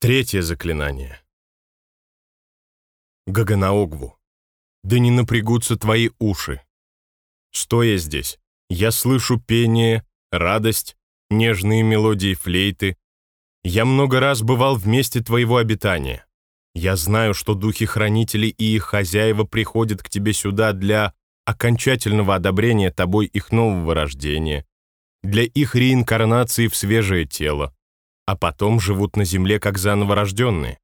Третье заклинание. Гаганаогву, да не напрягутся твои уши. Стоя здесь, я слышу пение, радость, нежные мелодии флейты. Я много раз бывал в месте твоего обитания. Я знаю, что духи-хранители и их хозяева приходят к тебе сюда для окончательного одобрения тобой их нового рождения, для их реинкарнации в свежее тело, а потом живут на земле как заново рожденные.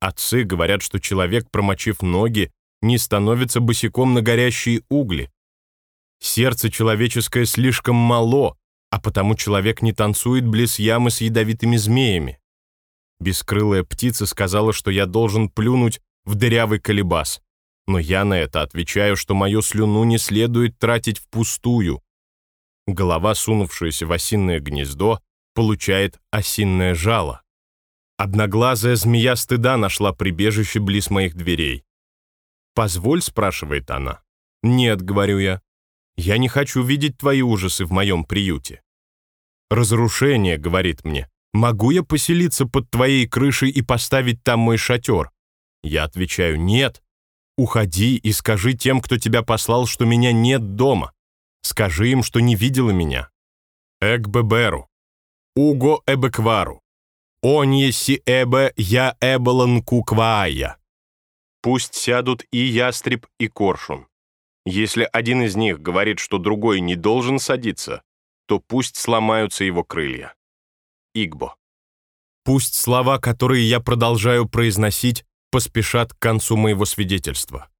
Отцы говорят, что человек, промочив ноги, не становится босиком на горящие угли. Сердце человеческое слишком мало, а потому человек не танцует близ ямы с ядовитыми змеями. Бескрылая птица сказала, что я должен плюнуть в дырявый колебас. Но я на это отвечаю, что мою слюну не следует тратить впустую. Голова, сунувшаяся в осиное гнездо, получает осинное жало. Одноглазая змея стыда нашла прибежище близ моих дверей. «Позволь», — спрашивает она. «Нет», — говорю я. «Я не хочу видеть твои ужасы в моем приюте». «Разрушение», — говорит мне. «Могу я поселиться под твоей крышей и поставить там мой шатер?» Я отвечаю «Нет». «Уходи и скажи тем, кто тебя послал, что меня нет дома. Скажи им, что не видела меня». Экбеберу. Уго эбеквару. Онье си эбе я эбалан кукваая. Пусть сядут и ястреб, и коршун. Если один из них говорит, что другой не должен садиться, то пусть сломаются его крылья. Игбо. Пусть слова, которые я продолжаю произносить, поспешат к концу моего свидетельства.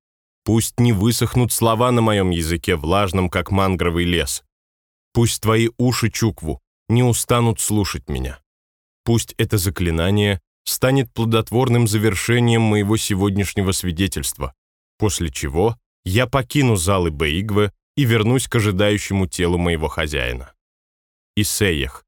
Пусть не высохнут слова на моем языке, влажном, как мангровый лес. Пусть твои уши, Чукву, не устанут слушать меня. Пусть это заклинание станет плодотворным завершением моего сегодняшнего свидетельства, после чего я покину залы Бейгве и вернусь к ожидающему телу моего хозяина. Исеях,